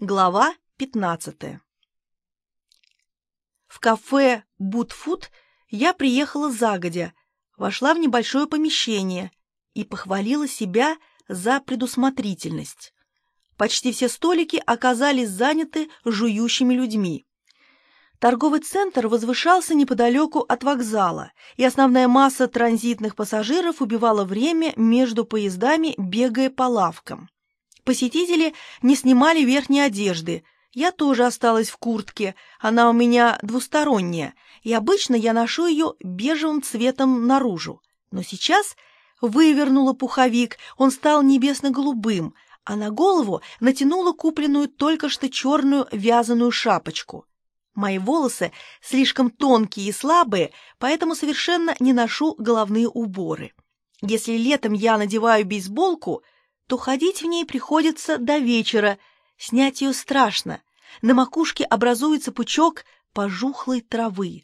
Глава 15 В кафе «Бутфуд» я приехала загодя, вошла в небольшое помещение и похвалила себя за предусмотрительность. Почти все столики оказались заняты жующими людьми. Торговый центр возвышался неподалеку от вокзала, и основная масса транзитных пассажиров убивала время между поездами, бегая по лавкам. Посетители не снимали верхней одежды. Я тоже осталась в куртке, она у меня двусторонняя, и обычно я ношу ее бежевым цветом наружу. Но сейчас вывернула пуховик, он стал небесно-голубым, а на голову натянула купленную только что черную вязаную шапочку. Мои волосы слишком тонкие и слабые, поэтому совершенно не ношу головные уборы. Если летом я надеваю бейсболку — то ходить в ней приходится до вечера. Снять ее страшно. На макушке образуется пучок пожухлой травы.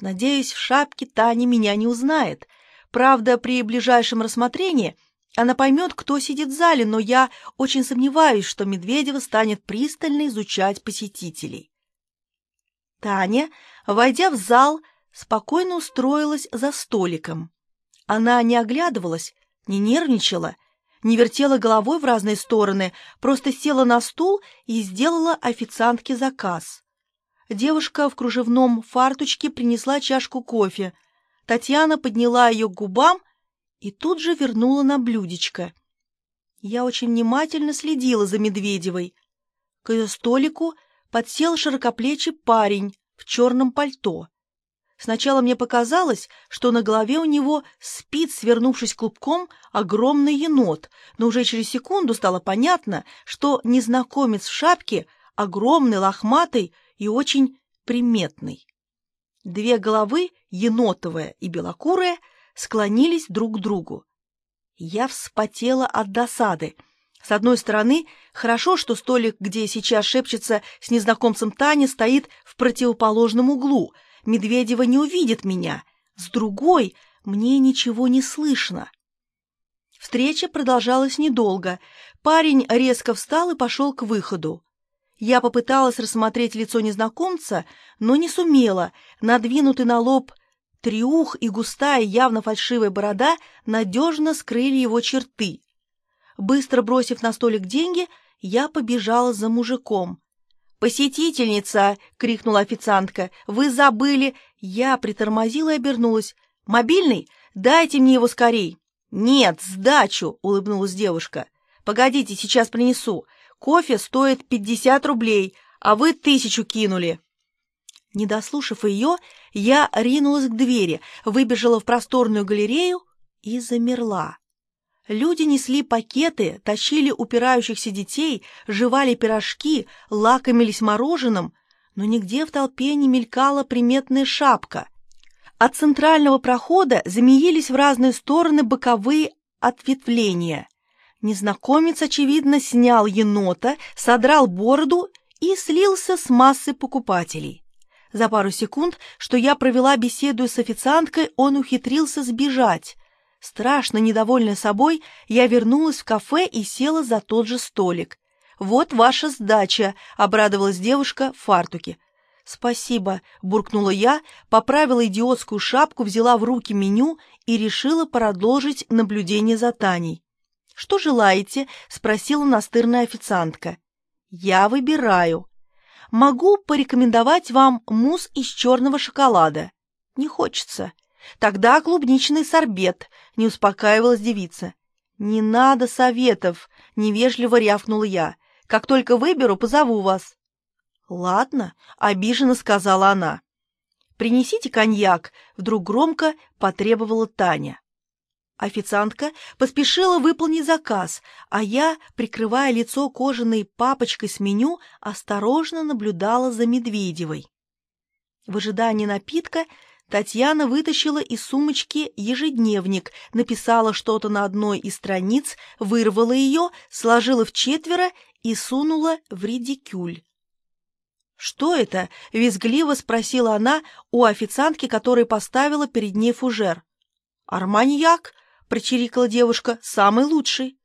Надеюсь, в шапке Таня меня не узнает. Правда, при ближайшем рассмотрении она поймет, кто сидит в зале, но я очень сомневаюсь, что Медведева станет пристально изучать посетителей. Таня, войдя в зал, спокойно устроилась за столиком. Она не оглядывалась, не нервничала не вертела головой в разные стороны, просто села на стул и сделала официантке заказ. Девушка в кружевном фартучке принесла чашку кофе. Татьяна подняла ее к губам и тут же вернула на блюдечко. Я очень внимательно следила за Медведевой. К ее столику подсел широкоплечий парень в черном пальто. Сначала мне показалось, что на голове у него спит, свернувшись клубком, огромный енот, но уже через секунду стало понятно, что незнакомец в шапке огромный, лохматый и очень приметный. Две головы, енотовая и белокурая, склонились друг к другу. Я вспотела от досады. С одной стороны, хорошо, что столик, где сейчас шепчется с незнакомцем Таня, стоит в противоположном углу — Медведева не увидит меня. С другой мне ничего не слышно. Встреча продолжалась недолго. Парень резко встал и пошел к выходу. Я попыталась рассмотреть лицо незнакомца, но не сумела. Надвинутый на лоб триух и густая, явно фальшивая борода надежно скрыли его черты. Быстро бросив на столик деньги, я побежала за мужиком. «Посетительница!» — крикнула официантка. «Вы забыли!» Я притормозила и обернулась. «Мобильный? Дайте мне его скорей!» «Нет, сдачу!» — улыбнулась девушка. «Погодите, сейчас принесу. Кофе стоит пятьдесят рублей, а вы тысячу кинули!» Не дослушав ее, я ринулась к двери, выбежала в просторную галерею и замерла. Люди несли пакеты, тащили упирающихся детей, жевали пирожки, лакомились мороженым, но нигде в толпе не мелькала приметная шапка. От центрального прохода замеились в разные стороны боковые ответвления. Незнакомец, очевидно, снял енота, содрал бороду и слился с массой покупателей. За пару секунд, что я провела беседу с официанткой, он ухитрился сбежать. Страшно недовольная собой, я вернулась в кафе и села за тот же столик. «Вот ваша сдача», — обрадовалась девушка в фартуке. «Спасибо», — буркнула я, поправила идиотскую шапку, взяла в руки меню и решила продолжить наблюдение за Таней. «Что желаете?» — спросила настырная официантка. «Я выбираю. Могу порекомендовать вам мусс из черного шоколада». «Не хочется». Тогда клубничный сорбет, не успокаивалась девица. Не надо советов, невежливо рявкнул я. Как только выберу, позову вас. Ладно, обиженно сказала она. Принесите коньяк, вдруг громко потребовала Таня. Официантка поспешила выполнить заказ, а я, прикрывая лицо кожаной папочкой с меню, осторожно наблюдала за Медведевой. В ожидании напитка Татьяна вытащила из сумочки ежедневник, написала что-то на одной из страниц, вырвала ее, сложила в четверо и сунула в редикюль. «Что это?» — визгливо спросила она у официантки, которая поставила перед ней фужер. «Арманьяк», — прочирикала девушка, — «самый лучший».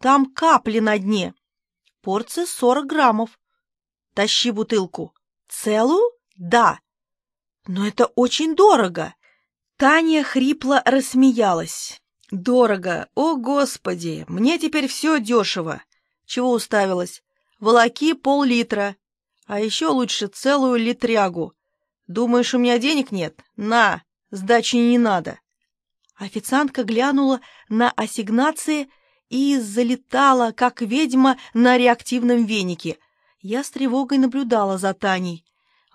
«Там капли на дне». Порция сорок граммов. Тащи бутылку. Целую? Да. Но это очень дорого. Таня хрипло рассмеялась. Дорого. О, Господи, мне теперь все дешево. Чего уставилась? Волоки пол-литра. А еще лучше целую литрягу. Думаешь, у меня денег нет? На, сдачи не надо. Официантка глянула на ассигнации и залетала, как ведьма на реактивном венике. Я с тревогой наблюдала за Таней.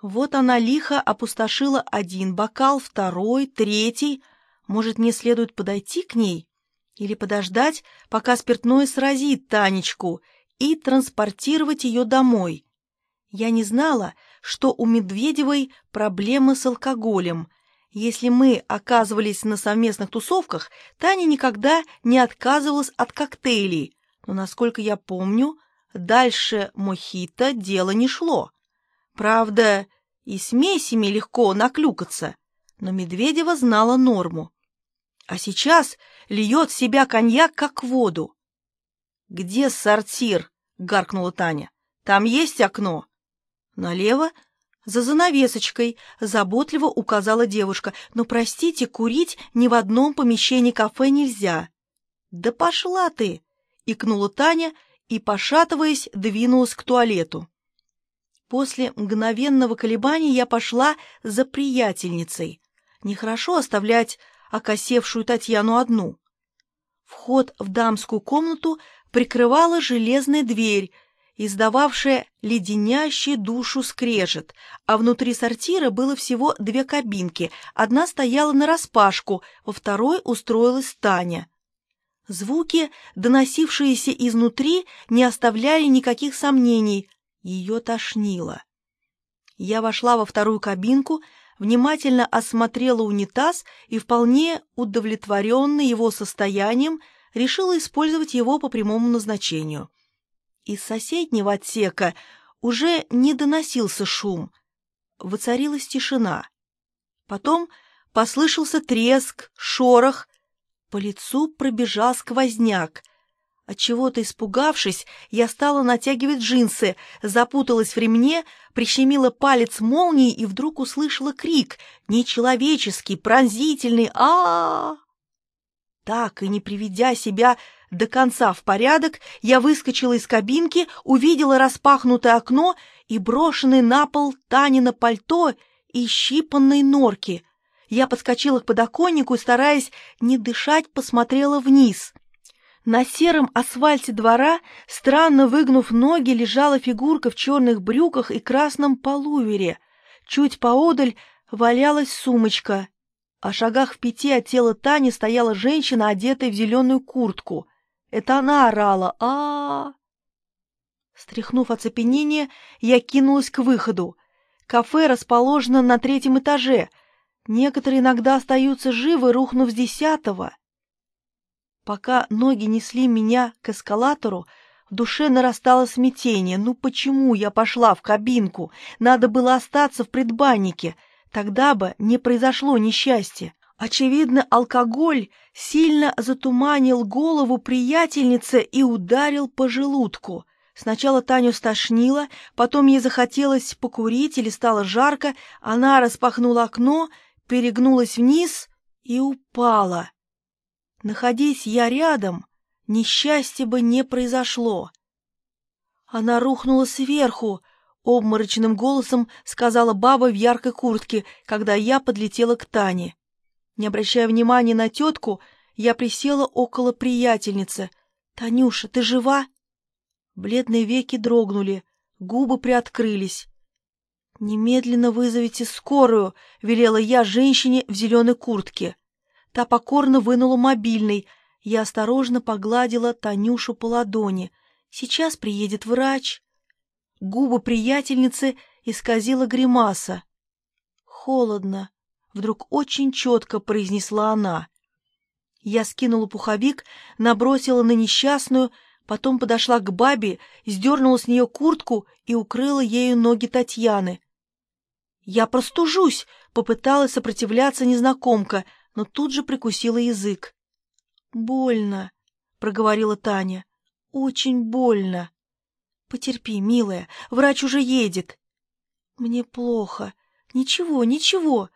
Вот она лихо опустошила один бокал, второй, третий. Может, мне следует подойти к ней? Или подождать, пока спиртное сразит Танечку, и транспортировать ее домой? Я не знала, что у Медведевой проблемы с алкоголем — если мы оказывались на совместных тусовках, Таня никогда не отказывалась от коктейлей, но, насколько я помню, дальше мохито дело не шло. Правда, и смесями легко наклюкаться, но Медведева знала норму. А сейчас льет себя коньяк, как воду. «Где сортир?» — гаркнула Таня. «Там есть окно?» Налево «За занавесочкой», — заботливо указала девушка. «Но, простите, курить ни в одном помещении кафе нельзя». «Да пошла ты!» — икнула Таня и, пошатываясь, двинулась к туалету. После мгновенного колебания я пошла за приятельницей. Нехорошо оставлять окосевшую Татьяну одну. Вход в дамскую комнату прикрывала железная дверь — издававшая леденящий душу скрежет, а внутри сортира было всего две кабинки, одна стояла нараспашку, во второй устроилась Таня. Звуки, доносившиеся изнутри, не оставляли никаких сомнений, ее тошнило. Я вошла во вторую кабинку, внимательно осмотрела унитаз и, вполне удовлетворенный его состоянием, решила использовать его по прямому назначению. Из соседнего отсека уже не доносился шум. Воцарилась тишина. Потом послышался треск, шорох. По лицу пробежал сквозняк. Отчего-то испугавшись, я стала натягивать джинсы, запуталась в ремне, прищемила палец молнией и вдруг услышала крик, нечеловеческий, пронзительный а, -а, -а, -а Так и не приведя себя до конца в порядок, я выскочила из кабинки, увидела распахнутое окно и брошенный на пол Танина пальто и щипанной норки. Я подскочила к подоконнику и, стараясь не дышать, посмотрела вниз. На сером асфальте двора, странно выгнув ноги, лежала фигурка в черных брюках и красном полувере. Чуть поодаль валялась сумочка. О шагах в пяти от тела Тани стояла женщина, одетая в зеленую куртку — это она орала а, -а, -а Стряхнув оцепенение, я кинулась к выходу. Кафе расположено на третьем этаже. Некоторые иногда остаются живы, рухнув с десятого. Пока ноги несли меня к эскалатору, в душе нарастало смятение. Ну почему я пошла в кабинку? Надо было остаться в предбаннике. Тогда бы не произошло несчастье. Очевидно, алкоголь сильно затуманил голову приятельницы и ударил по желудку. Сначала Таню стошнило, потом ей захотелось покурить или стало жарко, она распахнула окно, перегнулась вниз и упала. Находясь я рядом, несчастье бы не произошло. Она рухнула сверху, обморочным голосом сказала баба в яркой куртке, когда я подлетела к Тане. Не обращая внимания на тетку, я присела около приятельницы. «Танюша, ты жива?» Бледные веки дрогнули, губы приоткрылись. «Немедленно вызовите скорую», — велела я женщине в зеленой куртке. Та покорно вынула мобильный. Я осторожно погладила Танюшу по ладони. «Сейчас приедет врач». Губы приятельницы исказила гримаса. «Холодно», вдруг очень четко произнесла она. Я скинула пуховик, набросила на несчастную, потом подошла к бабе, сдернула с нее куртку и укрыла ею ноги Татьяны. «Я простужусь!» — попыталась сопротивляться незнакомка, но тут же прикусила язык. «Больно», — проговорила Таня. «Очень больно». Потерпи, милая, врач уже едет. Мне плохо. Ничего, ничего.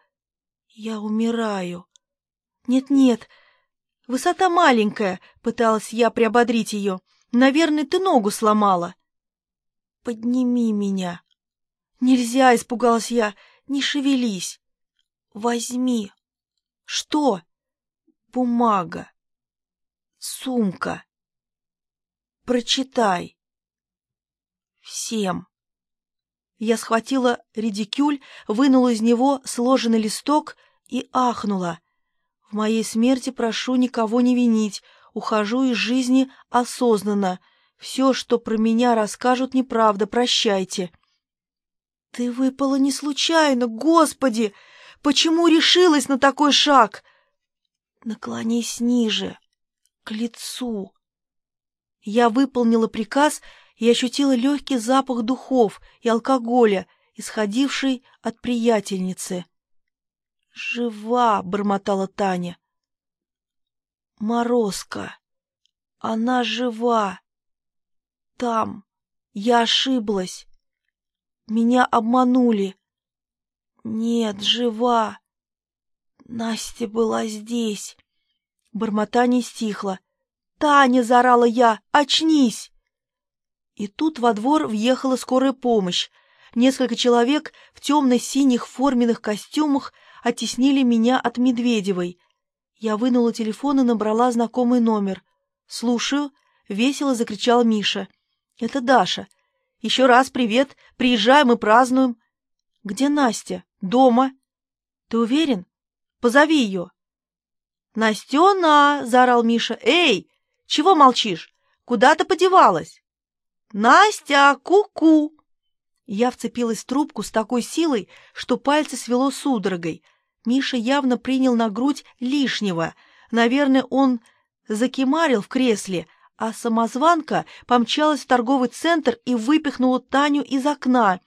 Я умираю. Нет-нет, высота маленькая, пыталась я приободрить ее. Наверное, ты ногу сломала. Подними меня. Нельзя, испугалась я, не шевелись. Возьми. Что? Бумага. Сумка. Прочитай. Всем. Я схватила редикюль, вынула из него сложенный листок и ахнула. В моей смерти прошу никого не винить, ухожу из жизни осознанно. Все, что про меня расскажут, неправда, прощайте. Ты выпала не случайно, Господи! Почему решилась на такой шаг? Наклонись ниже, к лицу. Я выполнила приказ и ощутила легкий запах духов и алкоголя, исходивший от приятельницы. «Жива!» — бормотала Таня. «Морозка! Она жива! Там! Я ошиблась! Меня обманули! Нет, жива! Настя была здесь!» Бормотание стихло. «Таня!» — заорала я. «Очнись!» И тут во двор въехала скорая помощь. Несколько человек в темно-синих форменных костюмах оттеснили меня от Медведевой. Я вынула телефон и набрала знакомый номер. «Слушаю», — весело закричал Миша. «Это Даша. Еще раз привет. Приезжаем и празднуем». «Где Настя? Дома». «Ты уверен? Позови ее». «Настена!» — заорал Миша. «Эй, чего молчишь? Куда ты подевалась?» «Настя, ку-ку!» Я вцепилась в трубку с такой силой, что пальцы свело судорогой. Миша явно принял на грудь лишнего. Наверное, он закимарил в кресле, а самозванка помчалась в торговый центр и выпихнула Таню из окна.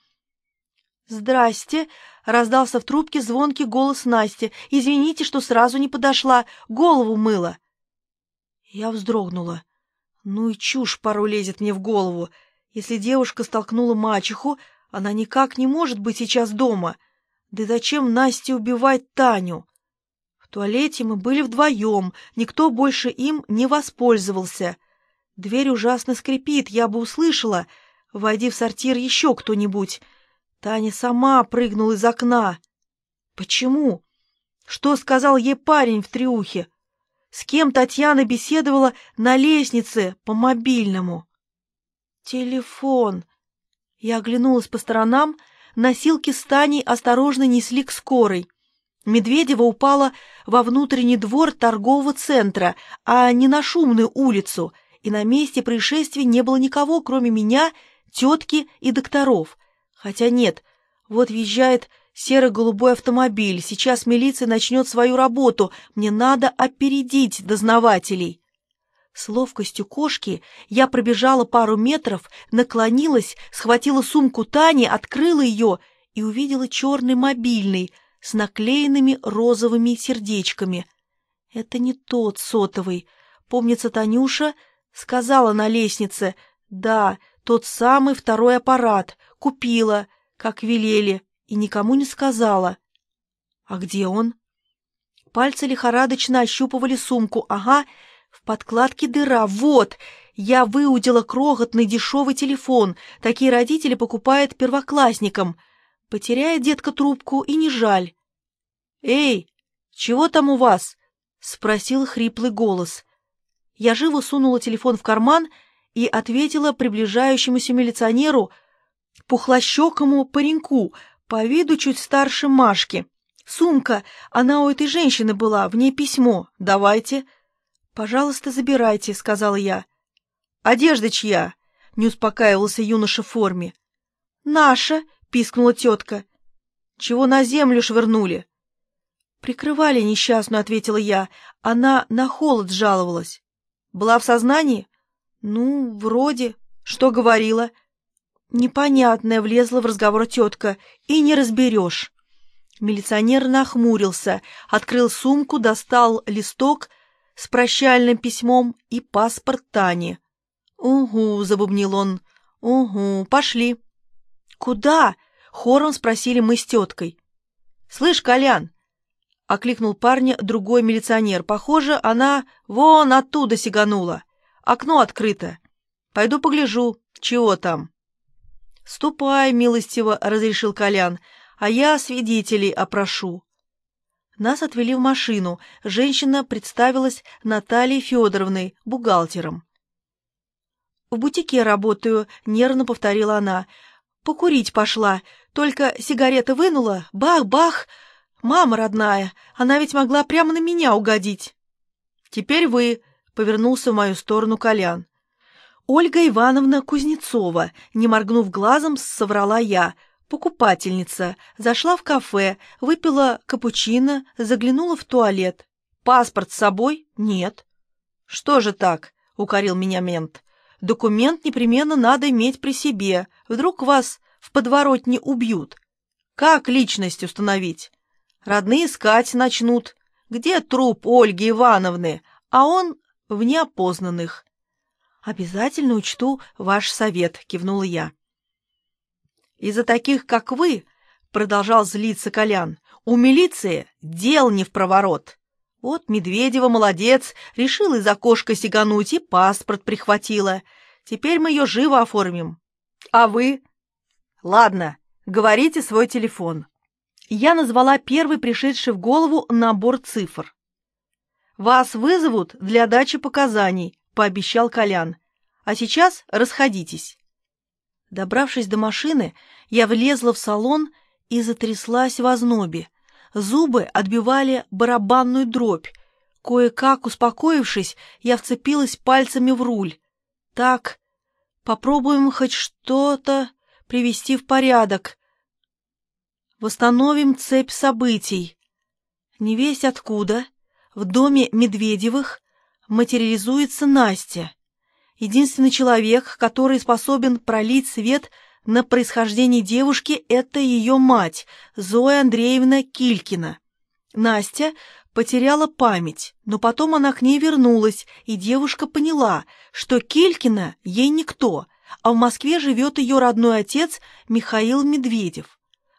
«Здрасте!» — раздался в трубке звонкий голос Насти. «Извините, что сразу не подошла, голову мыла». Я вздрогнула. Ну и чушь пару лезет мне в голову. Если девушка столкнула мачеху, она никак не может быть сейчас дома. Да зачем Насте убивать Таню? В туалете мы были вдвоем, никто больше им не воспользовался. Дверь ужасно скрипит, я бы услышала. Войди в сортир еще кто-нибудь. Таня сама прыгнула из окна. Почему? Что сказал ей парень в триухе? с кем Татьяна беседовала на лестнице по мобильному. Телефон. Я оглянулась по сторонам, носилки с Таней осторожно несли к скорой. Медведева упала во внутренний двор торгового центра, а не на шумную улицу, и на месте происшествия не было никого, кроме меня, тетки и докторов. Хотя нет, вот въезжает Серо-голубой автомобиль. Сейчас милиция начнет свою работу. Мне надо опередить дознавателей. С ловкостью кошки я пробежала пару метров, наклонилась, схватила сумку Тани, открыла ее и увидела черный мобильный с наклеенными розовыми сердечками. Это не тот сотовый. Помнится, Танюша сказала на лестнице, да, тот самый второй аппарат, купила, как велели и никому не сказала. А где он? Пальцы лихорадочно ощупывали сумку. Ага, в подкладке дыра. Вот! Я выудила крохотный дешевый телефон. Такие родители покупают первоклассникам. Потеряет детка трубку, и не жаль. «Эй, чего там у вас?» — спросил хриплый голос. Я живо сунула телефон в карман и ответила приближающемуся милиционеру, пухлощекому пареньку, по виду чуть старше Машки. Сумка, она у этой женщины была, в ней письмо. Давайте. Пожалуйста, забирайте, сказала я. Одежда чья? Не успокаивался юноша в форме. Наша, пискнула тетка. Чего на землю швырнули? Прикрывали несчастную, ответила я. Она на холод жаловалась. Была в сознании? Ну, вроде. Что говорила? Непонятная влезла в разговор тетка, и не разберешь. Милиционер нахмурился, открыл сумку, достал листок с прощальным письмом и паспорт Тани. «Угу», — забубнил он, — «Угу, пошли». «Куда?» — хором спросили мы с теткой. «Слышь, Колян!» — окликнул парня другой милиционер. «Похоже, она вон оттуда сиганула. Окно открыто. Пойду погляжу, чего там». «Ступай, милостиво», — разрешил Колян, — «а я свидетелей опрошу». Нас отвели в машину. Женщина представилась Натальей Федоровной, бухгалтером. «В бутике работаю», — нервно повторила она. «Покурить пошла. Только сигареты вынула. Бах-бах! Мама родная, она ведь могла прямо на меня угодить». «Теперь вы», — повернулся в мою сторону Колян. «Ольга Ивановна Кузнецова», — не моргнув глазом, соврала я, — Покупательница. Зашла в кафе, выпила капучино, заглянула в туалет. Паспорт с собой? Нет. Что же так? Укорил меня мент. Документ непременно надо иметь при себе. Вдруг вас в подворотне убьют. Как личность установить? Родные искать начнут. Где труп Ольги Ивановны? А он в неопознанных. «Обязательно учту ваш совет», — кивнула я. Из-за таких, как вы, — продолжал злиться Колян, — у милиции дел не в проворот. Вот Медведева молодец, решил из окошка сигануть и паспорт прихватила. Теперь мы ее живо оформим. А вы? Ладно, говорите свой телефон. Я назвала первый пришедший в голову набор цифр. «Вас вызовут для дачи показаний», — пообещал Колян. «А сейчас расходитесь». Добравшись до машины, я влезла в салон и затряслась в ознобе. Зубы отбивали барабанную дробь. Кое-как успокоившись, я вцепилась пальцами в руль. Так, попробуем хоть что-то привести в порядок. Восстановим цепь событий. Не весть откуда, в доме Медведевых материализуется Настя единственный человек, который способен пролить свет на происхождение девушки, это ее мать, Зоя Андреевна Килькина. Настя потеряла память, но потом она к ней вернулась, и девушка поняла, что Килькина ей никто, а в Москве живет ее родной отец Михаил Медведев.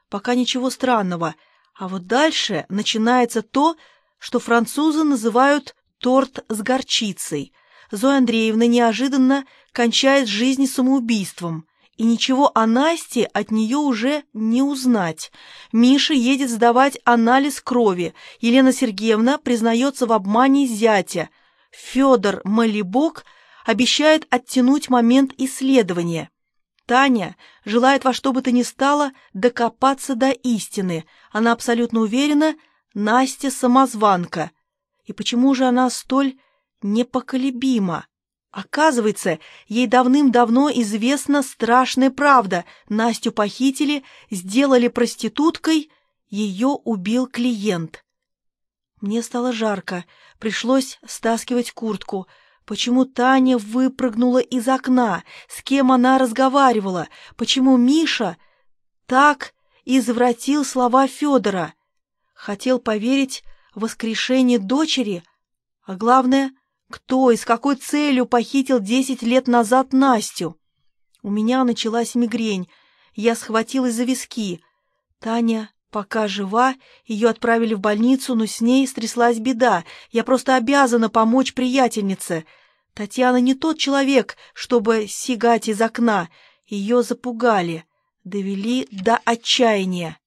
Пока ничего странного, а вот дальше начинается то, что французы называют торт с горчицей – Зоя Андреевна неожиданно кончает жизнь самоубийством, и ничего о Насте от нее уже не узнать. Миша едет сдавать анализ крови, Елена Сергеевна признается в обмане зятя. Федор Малибок обещает оттянуть момент исследования. Таня желает во что бы то ни стало докопаться до истины. Она абсолютно уверена, Настя самозванка. И почему же она столь непоколебима. Оказывается, ей давным-давно известна страшная правда. Настю похитили, сделали проституткой, ее убил клиент. Мне стало жарко, пришлось стаскивать куртку. Почему Таня выпрыгнула из окна? С кем она разговаривала? Почему Миша так извратил слова Федора? Хотел поверить в воскрешение дочери, а главное — кто и с какой целью похитил десять лет назад Настю? У меня началась мигрень. Я схватилась за виски. Таня пока жива, ее отправили в больницу, но с ней стряслась беда. Я просто обязана помочь приятельнице. Татьяна не тот человек, чтобы сигать из окна. Ее запугали, довели до отчаяния.